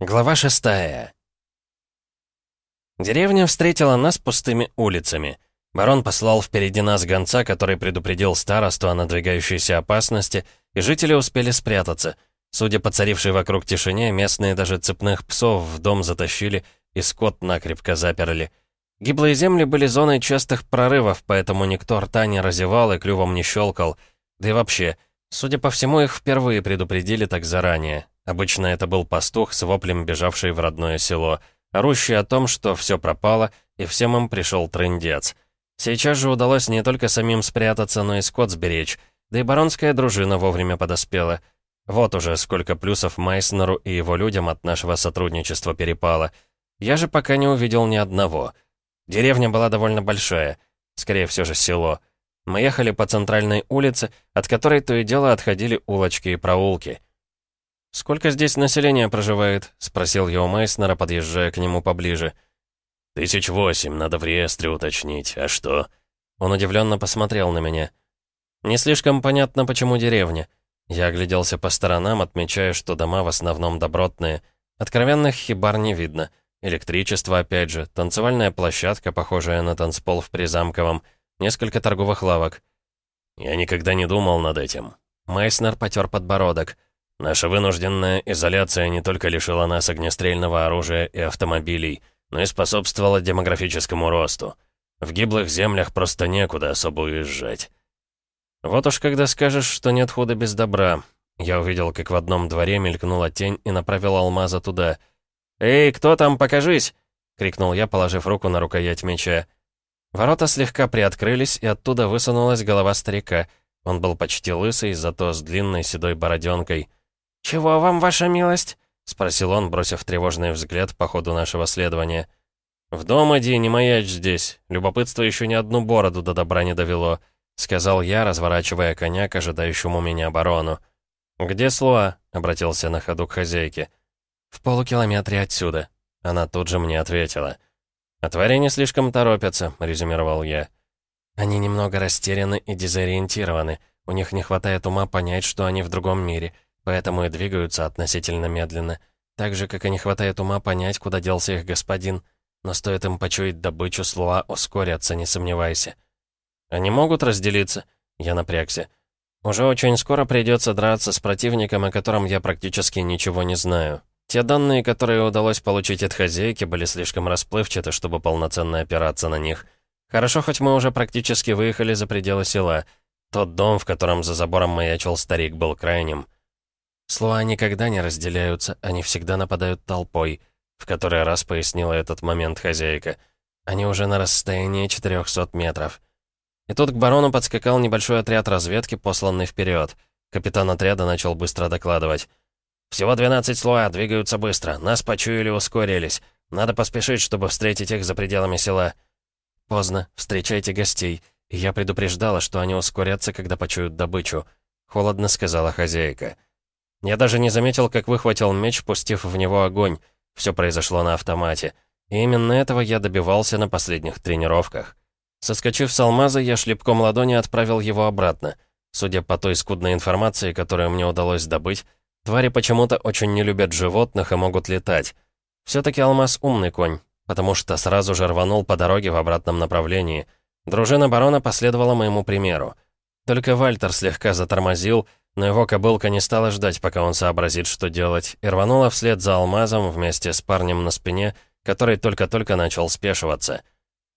Глава шестая. Деревня встретила нас пустыми улицами. Барон послал впереди нас гонца, который предупредил старосту о надвигающейся опасности, и жители успели спрятаться. Судя по царившей вокруг тишине, местные даже цепных псов в дом затащили и скот накрепко заперли. Гиблые земли были зоной частых прорывов, поэтому никто рта не разевал и клювом не щелкал. Да и вообще, судя по всему, их впервые предупредили так заранее. Обычно это был пастух с воплем, бежавший в родное село, орущий о том, что все пропало, и всем им пришел трындец. Сейчас же удалось не только самим спрятаться, но и скот сберечь, да и баронская дружина вовремя подоспела. Вот уже сколько плюсов Майснеру и его людям от нашего сотрудничества перепало. Я же пока не увидел ни одного. Деревня была довольно большая, скорее все же село. Мы ехали по центральной улице, от которой то и дело отходили улочки и проулки — «Сколько здесь населения проживает?» — спросил я у Майснера, подъезжая к нему поближе. «Тысяч восемь, надо в реестре уточнить. А что?» Он удивленно посмотрел на меня. «Не слишком понятно, почему деревня». Я огляделся по сторонам, отмечая, что дома в основном добротные. Откровенных хибар не видно. Электричество, опять же, танцевальная площадка, похожая на танцпол в Призамковом, несколько торговых лавок. «Я никогда не думал над этим». Майснер потер подбородок. Наша вынужденная изоляция не только лишила нас огнестрельного оружия и автомобилей, но и способствовала демографическому росту. В гиблых землях просто некуда особо уезжать. Вот уж когда скажешь, что нет худа без добра. Я увидел, как в одном дворе мелькнула тень и направил алмаза туда. «Эй, кто там, покажись!» — крикнул я, положив руку на рукоять меча. Ворота слегка приоткрылись, и оттуда высунулась голова старика. Он был почти лысый, зато с длинной седой бороденкой. «Чего вам, ваша милость?» — спросил он, бросив тревожный взгляд по ходу нашего следования. «В дом иди, не маячь здесь. Любопытство еще ни одну бороду до добра не довело», — сказал я, разворачивая коня к ожидающему меня барону. «Где Слуа?» — обратился на ходу к хозяйке. «В полукилометре отсюда». Она тут же мне ответила. «А не слишком торопятся», — резюмировал я. «Они немного растеряны и дезориентированы. У них не хватает ума понять, что они в другом мире поэтому и двигаются относительно медленно. Так же, как и не хватает ума понять, куда делся их господин. Но стоит им почуять добычу, слова ускорятся, не сомневайся. Они могут разделиться? Я напрягся. Уже очень скоро придется драться с противником, о котором я практически ничего не знаю. Те данные, которые удалось получить от хозяйки, были слишком расплывчаты, чтобы полноценно опираться на них. Хорошо, хоть мы уже практически выехали за пределы села. Тот дом, в котором за забором маячил старик, был крайним. Слова никогда не разделяются, они всегда нападают толпой, в который раз пояснила этот момент хозяйка. Они уже на расстоянии 400 метров. И тут к барону подскакал небольшой отряд разведки, посланный вперед. Капитан отряда начал быстро докладывать. «Всего 12 слоя, двигаются быстро. Нас почуяли, ускорились. Надо поспешить, чтобы встретить их за пределами села». «Поздно. Встречайте гостей. Я предупреждала, что они ускорятся, когда почуют добычу», — холодно сказала хозяйка. Я даже не заметил, как выхватил меч, пустив в него огонь. Все произошло на автомате. И именно этого я добивался на последних тренировках. Соскочив с алмаза, я шлепком ладони отправил его обратно. Судя по той скудной информации, которую мне удалось добыть, твари почему-то очень не любят животных и могут летать. Все-таки алмаз умный конь, потому что сразу же рванул по дороге в обратном направлении. Дружина барона последовала моему примеру. Только Вальтер слегка затормозил, но его кобылка не стала ждать, пока он сообразит, что делать, и рванула вслед за алмазом вместе с парнем на спине, который только-только начал спешиваться.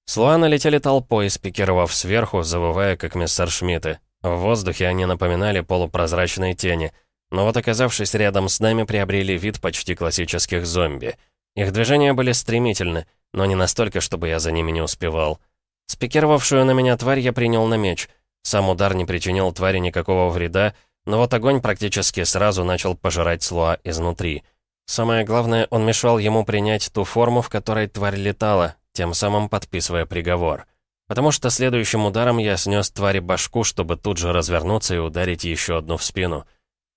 Слуа налетели толпой, спикировав сверху, завывая, как мистер Шмидты. В воздухе они напоминали полупрозрачные тени, но вот оказавшись рядом с нами, приобрели вид почти классических зомби. Их движения были стремительны, но не настолько, чтобы я за ними не успевал. Спикировавшую на меня тварь я принял на меч. Сам удар не причинил твари никакого вреда, но вот огонь практически сразу начал пожирать Слуа изнутри. Самое главное, он мешал ему принять ту форму, в которой тварь летала, тем самым подписывая приговор. Потому что следующим ударом я снес твари башку, чтобы тут же развернуться и ударить еще одну в спину.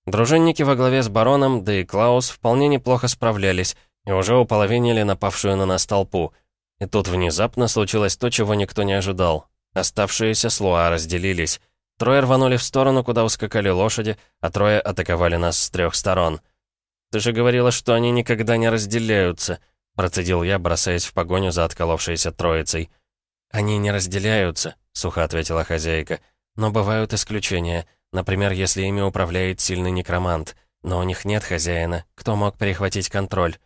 Дружинники во главе с бароном, да и Клаус вполне неплохо справлялись и уже уполовинили напавшую на нас толпу. И тут внезапно случилось то, чего никто не ожидал. Оставшиеся слуа разделились — Трое рванули в сторону, куда ускакали лошади, а трое атаковали нас с трех сторон. Ты же говорила, что они никогда не разделяются», — процедил я, бросаясь в погоню за отколовшейся троицей. «Они не разделяются», — сухо ответила хозяйка. «Но бывают исключения. Например, если ими управляет сильный некромант. Но у них нет хозяина. Кто мог перехватить контроль?»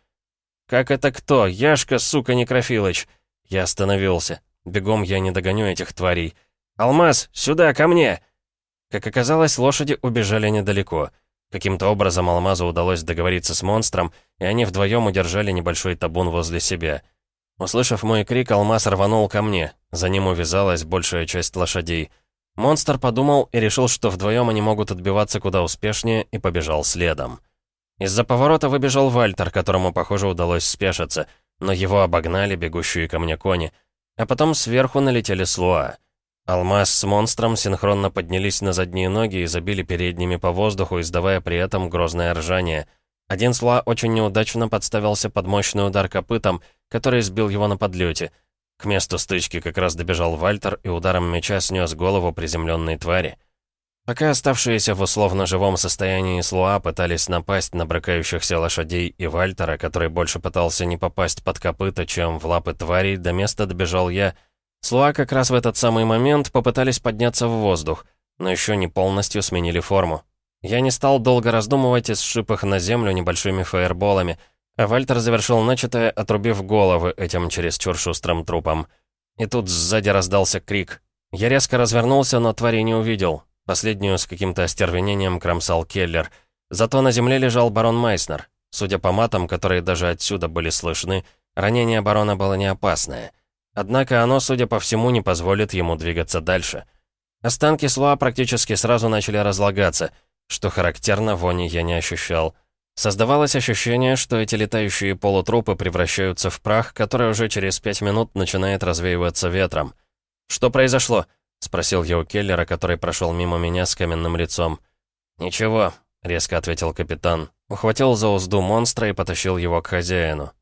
«Как это кто? Яшка, сука, Некрофилыч!» Я остановился. Бегом я не догоню этих тварей. «Алмаз, сюда, ко мне!» Как оказалось, лошади убежали недалеко. Каким-то образом Алмазу удалось договориться с монстром, и они вдвоем удержали небольшой табун возле себя. Услышав мой крик, Алмаз рванул ко мне. За ним увязалась большая часть лошадей. Монстр подумал и решил, что вдвоем они могут отбиваться куда успешнее, и побежал следом. Из-за поворота выбежал Вальтер, которому, похоже, удалось спешиться, но его обогнали бегущие ко мне кони. А потом сверху налетели слуа. Алмаз с монстром синхронно поднялись на задние ноги и забили передними по воздуху, издавая при этом грозное ржание. Один слуа очень неудачно подставился под мощный удар копытом, который сбил его на подлете. К месту стычки как раз добежал Вальтер и ударом меча снес голову приземленной твари. Пока оставшиеся в условно живом состоянии слуа пытались напасть на брыкающихся лошадей и Вальтера, который больше пытался не попасть под копыта, чем в лапы тварей, до места добежал я — Слуа как раз в этот самый момент попытались подняться в воздух, но еще не полностью сменили форму. Я не стал долго раздумывать и сшиб их на землю небольшими фаерболами, а Вальтер завершил начатое, отрубив головы этим чересчур шустрым трупом. И тут сзади раздался крик. Я резко развернулся, но твари не увидел. Последнюю с каким-то остервенением кромсал Келлер. Зато на земле лежал барон Майснер. Судя по матам, которые даже отсюда были слышны, ранение барона было не опасное. Однако оно, судя по всему, не позволит ему двигаться дальше. Останки Слуа практически сразу начали разлагаться, что характерно, вони я не ощущал. Создавалось ощущение, что эти летающие полутрупы превращаются в прах, который уже через пять минут начинает развеиваться ветром. «Что произошло?» — спросил я у Келлера, который прошел мимо меня с каменным лицом. «Ничего», — резко ответил капитан. Ухватил за узду монстра и потащил его к хозяину.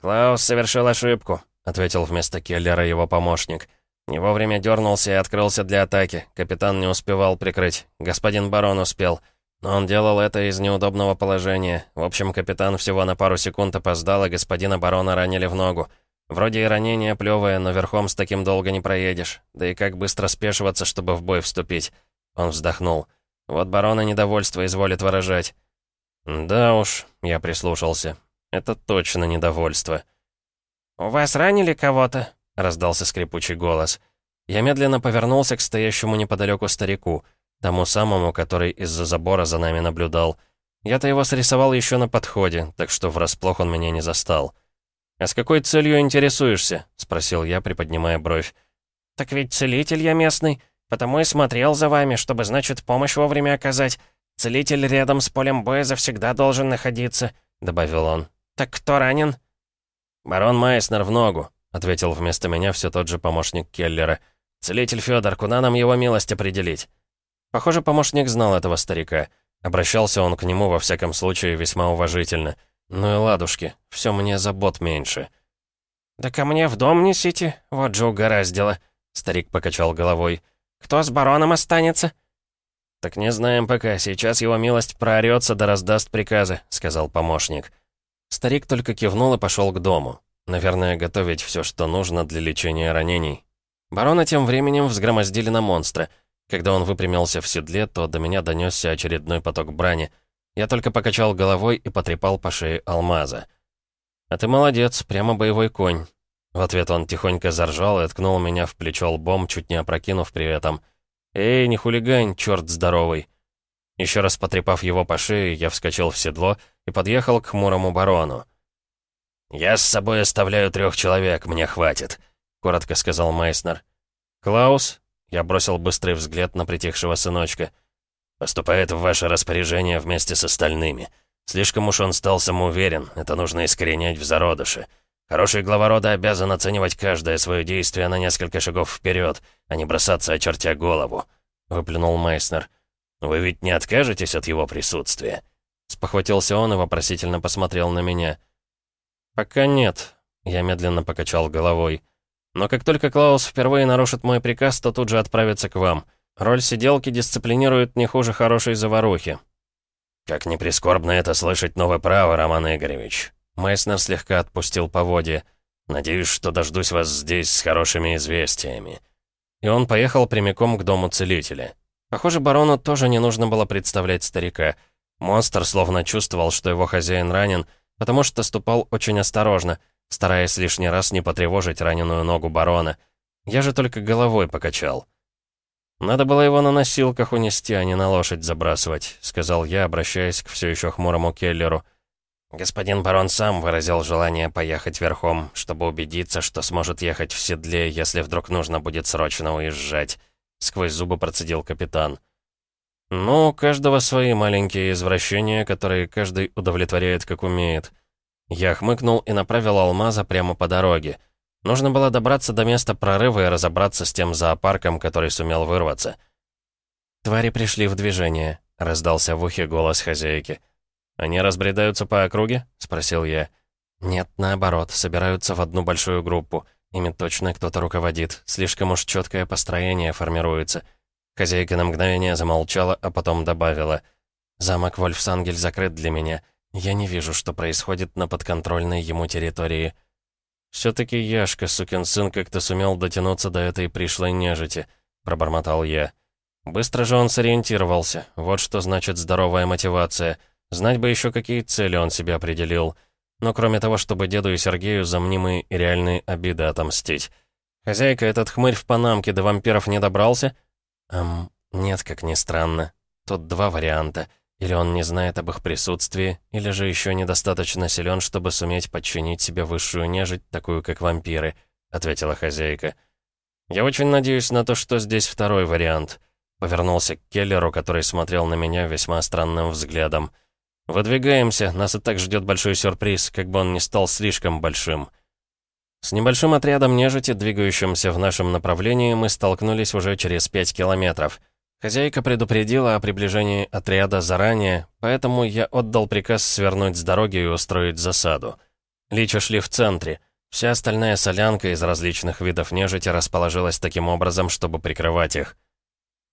«Клаус совершил ошибку», — ответил вместо Келлера его помощник. «Не вовремя дернулся и открылся для атаки. Капитан не успевал прикрыть. Господин барон успел. Но он делал это из неудобного положения. В общем, капитан всего на пару секунд опоздал, и господина барона ранили в ногу. Вроде и ранение плевое, но верхом с таким долго не проедешь. Да и как быстро спешиваться, чтобы в бой вступить?» Он вздохнул. «Вот барона недовольство изволит выражать». «Да уж», — я прислушался. «Это точно недовольство». «У вас ранили кого-то?» — раздался скрипучий голос. Я медленно повернулся к стоящему неподалеку старику, тому самому, который из-за забора за нами наблюдал. Я-то его срисовал еще на подходе, так что врасплох он меня не застал. «А с какой целью интересуешься?» — спросил я, приподнимая бровь. «Так ведь целитель я местный, потому и смотрел за вами, чтобы, значит, помощь вовремя оказать. Целитель рядом с полем боя завсегда должен находиться», — добавил он. «Так кто ранен?» «Барон Майснер в ногу», — ответил вместо меня все тот же помощник Келлера. «Целитель Федор, куда нам его милость определить?» Похоже, помощник знал этого старика. Обращался он к нему, во всяком случае, весьма уважительно. «Ну и ладушки, все мне забот меньше». «Да ко мне в дом несите, вот же угораздило», — старик покачал головой. «Кто с бароном останется?» «Так не знаем пока, сейчас его милость проорется да раздаст приказы», — сказал помощник. Старик только кивнул и пошел к дому. Наверное, готовить все, что нужно для лечения ранений. Барона тем временем взгромоздили на монстра. Когда он выпрямился в седле, то до меня донесся очередной поток брани. Я только покачал головой и потрепал по шее алмаза. «А ты молодец, прямо боевой конь». В ответ он тихонько заржал и ткнул меня в плечо лбом, чуть не опрокинув при этом. «Эй, не хулигань, черт здоровый!» Еще раз потрепав его по шее, я вскочил в седло и подъехал к хмурому барону. «Я с собой оставляю трех человек, мне хватит», — коротко сказал Майснер. «Клаус?» — я бросил быстрый взгляд на притихшего сыночка. «Поступает в ваше распоряжение вместе с остальными. Слишком уж он стал самоуверен, это нужно искоренять в зародыше. Хороший глава рода обязан оценивать каждое свое действие на несколько шагов вперед, а не бросаться, очертя голову», — выплюнул Майснер. «Вы ведь не откажетесь от его присутствия?» Спохватился он и вопросительно посмотрел на меня. «Пока нет», — я медленно покачал головой. «Но как только Клаус впервые нарушит мой приказ, то тут же отправится к вам. Роль сиделки дисциплинирует не хуже хорошей заварухи». «Как не прискорбно это слышать новое право, Роман Игоревич». Майснер слегка отпустил поводья. «Надеюсь, что дождусь вас здесь с хорошими известиями». И он поехал прямиком к дому целителя. Похоже, барону тоже не нужно было представлять старика. Монстр словно чувствовал, что его хозяин ранен, потому что ступал очень осторожно, стараясь лишний раз не потревожить раненую ногу барона. Я же только головой покачал. «Надо было его на носилках унести, а не на лошадь забрасывать», — сказал я, обращаясь к все еще хмурому Келлеру. Господин барон сам выразил желание поехать верхом, чтобы убедиться, что сможет ехать в седле, если вдруг нужно будет срочно уезжать. Сквозь зубы процедил капитан. «Ну, у каждого свои маленькие извращения, которые каждый удовлетворяет как умеет». Я хмыкнул и направил алмаза прямо по дороге. Нужно было добраться до места прорыва и разобраться с тем зоопарком, который сумел вырваться. «Твари пришли в движение», — раздался в ухе голос хозяйки. «Они разбредаются по округе?» — спросил я. «Нет, наоборот, собираются в одну большую группу. Ими точно кто-то руководит. Слишком уж четкое построение формируется». Хозяйка на мгновение замолчала, а потом добавила. «Замок Вольфсангель закрыт для меня. Я не вижу, что происходит на подконтрольной ему территории». «Все-таки Яшка, сукин сын, как-то сумел дотянуться до этой пришлой нежити», — пробормотал я. Быстро же он сориентировался. Вот что значит здоровая мотивация. Знать бы еще, какие цели он себе определил. Но кроме того, чтобы деду и Сергею за мнимые и реальные обиды отомстить. «Хозяйка, этот хмырь в панамке до вампиров не добрался?» «Эм, нет, как ни странно. Тут два варианта — или он не знает об их присутствии, или же еще недостаточно силен, чтобы суметь подчинить себе высшую нежить, такую как вампиры», — ответила хозяйка. «Я очень надеюсь на то, что здесь второй вариант», — повернулся к Келлеру, который смотрел на меня весьма странным взглядом. «Выдвигаемся, нас и так ждет большой сюрприз, как бы он ни стал слишком большим». С небольшим отрядом нежити, двигающимся в нашем направлении, мы столкнулись уже через пять километров — Хозяйка предупредила о приближении отряда заранее, поэтому я отдал приказ свернуть с дороги и устроить засаду. Личи шли в центре. Вся остальная солянка из различных видов нежити расположилась таким образом, чтобы прикрывать их.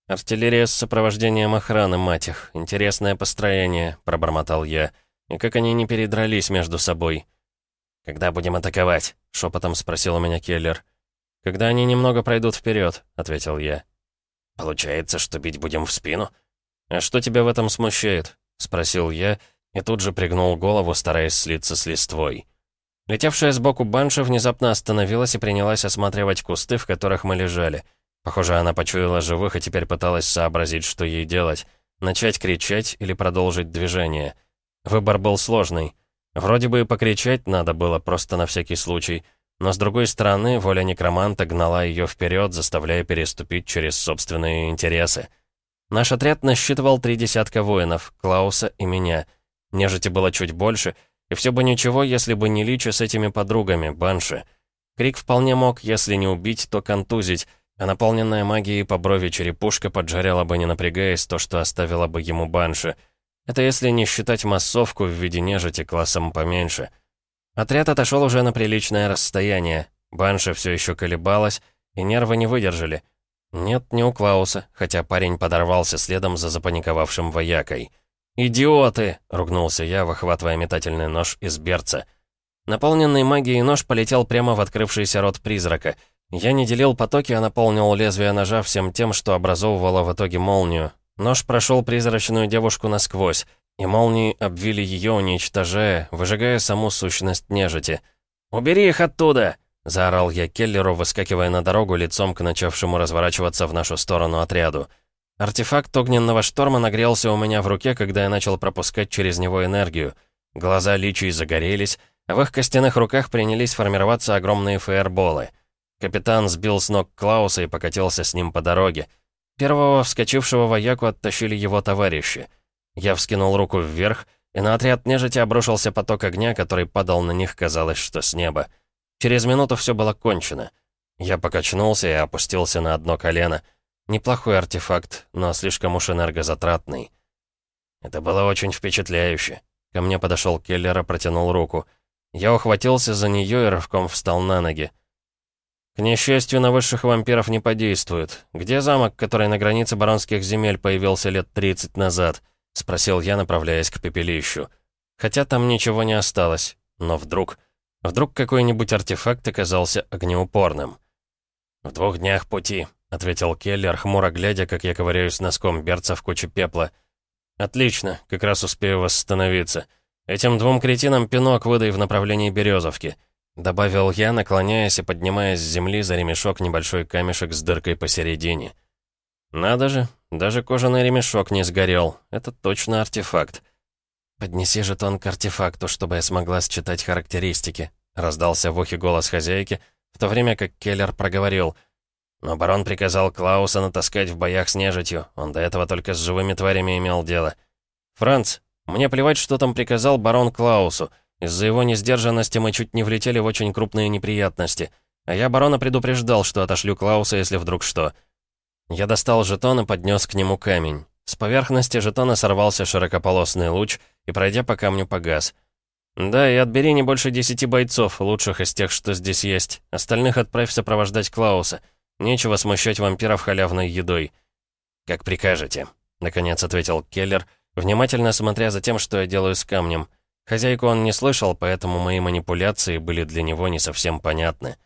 «Артиллерия с сопровождением охраны, мать их. Интересное построение», — пробормотал я. «И как они не передрались между собой?» «Когда будем атаковать?» — шепотом спросил у меня Келлер. «Когда они немного пройдут вперед», — ответил я. «Получается, что бить будем в спину?» «А что тебя в этом смущает?» — спросил я, и тут же пригнул голову, стараясь слиться с листвой. Летевшая сбоку банша внезапно остановилась и принялась осматривать кусты, в которых мы лежали. Похоже, она почуяла живых и теперь пыталась сообразить, что ей делать. Начать кричать или продолжить движение. Выбор был сложный. Вроде бы и покричать надо было, просто на всякий случай — но с другой стороны, воля некроманта гнала ее вперед, заставляя переступить через собственные интересы. Наш отряд насчитывал три десятка воинов, Клауса и меня. Нежити было чуть больше, и все бы ничего, если бы не Личи с этими подругами, Банши. Крик вполне мог, если не убить, то контузить, а наполненная магией по брови черепушка поджарила бы, не напрягаясь, то, что оставила бы ему Банши. Это если не считать массовку в виде нежити классом поменьше — Отряд отошел уже на приличное расстояние. Банша все еще колебалась, и нервы не выдержали. Нет, не у Клауса, хотя парень подорвался следом за запаниковавшим воякой. «Идиоты!» — ругнулся я, выхватывая метательный нож из берца. Наполненный магией нож полетел прямо в открывшийся рот призрака. Я не делил потоки, а наполнил лезвие ножа всем тем, что образовывало в итоге молнию. Нож прошел призрачную девушку насквозь и молнии обвили ее, уничтожая, выжигая саму сущность нежити. «Убери их оттуда!» — заорал я Келлеру, выскакивая на дорогу лицом к начавшему разворачиваться в нашу сторону отряду. Артефакт огненного шторма нагрелся у меня в руке, когда я начал пропускать через него энергию. Глаза личий загорелись, а в их костяных руках принялись формироваться огромные фаерболы. Капитан сбил с ног Клауса и покатился с ним по дороге. Первого вскочившего вояку оттащили его товарищи — я вскинул руку вверх, и на отряд нежити обрушился поток огня, который падал на них, казалось, что с неба. Через минуту все было кончено. Я покачнулся и опустился на одно колено. Неплохой артефакт, но слишком уж энергозатратный. Это было очень впечатляюще. Ко мне подошел Келлер и протянул руку. Я ухватился за нее и рывком встал на ноги. К несчастью, на высших вампиров не подействует. Где замок, который на границе баронских земель появился лет 30 назад? — спросил я, направляясь к пепелищу. Хотя там ничего не осталось, но вдруг... Вдруг какой-нибудь артефакт оказался огнеупорным. «В двух днях пути», — ответил Келлер, хмуро глядя, как я ковыряюсь носком берца в куче пепла. «Отлично, как раз успею восстановиться. Этим двум кретинам пинок выдай в направлении Березовки», — добавил я, наклоняясь и поднимая с земли за ремешок небольшой камешек с дыркой посередине. «Надо же, даже кожаный ремешок не сгорел. Это точно артефакт». «Поднеси жетон к артефакту, чтобы я смогла считать характеристики», — раздался в ухе голос хозяйки, в то время как Келлер проговорил — но барон приказал Клауса натаскать в боях с нежитью. Он до этого только с живыми тварями имел дело. «Франц, мне плевать, что там приказал барон Клаусу. Из-за его несдержанности мы чуть не влетели в очень крупные неприятности. А я барона предупреждал, что отошлю Клауса, если вдруг что». Я достал жетон и поднес к нему камень. С поверхности жетона сорвался широкополосный луч и, пройдя по камню, погас. «Да, и отбери не больше десяти бойцов, лучших из тех, что здесь есть. Остальных отправь сопровождать Клауса. Нечего смущать вампиров халявной едой». «Как прикажете», — наконец ответил Келлер, внимательно смотря за тем, что я делаю с камнем. Хозяйку он не слышал, поэтому мои манипуляции были для него не совсем понятны.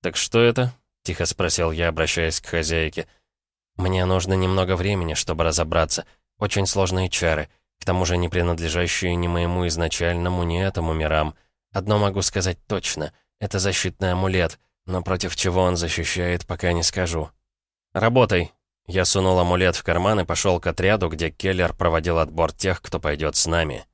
«Так что это?» — тихо спросил я, обращаясь к хозяйке. «Мне нужно немного времени, чтобы разобраться. Очень сложные чары, к тому же не принадлежащие ни моему изначальному, ни этому мирам. Одно могу сказать точно — это защитный амулет — но против чего он защищает, пока не скажу. «Работай!» Я сунул амулет в карман и пошел к отряду, где Келлер проводил отбор тех, кто пойдет с нами.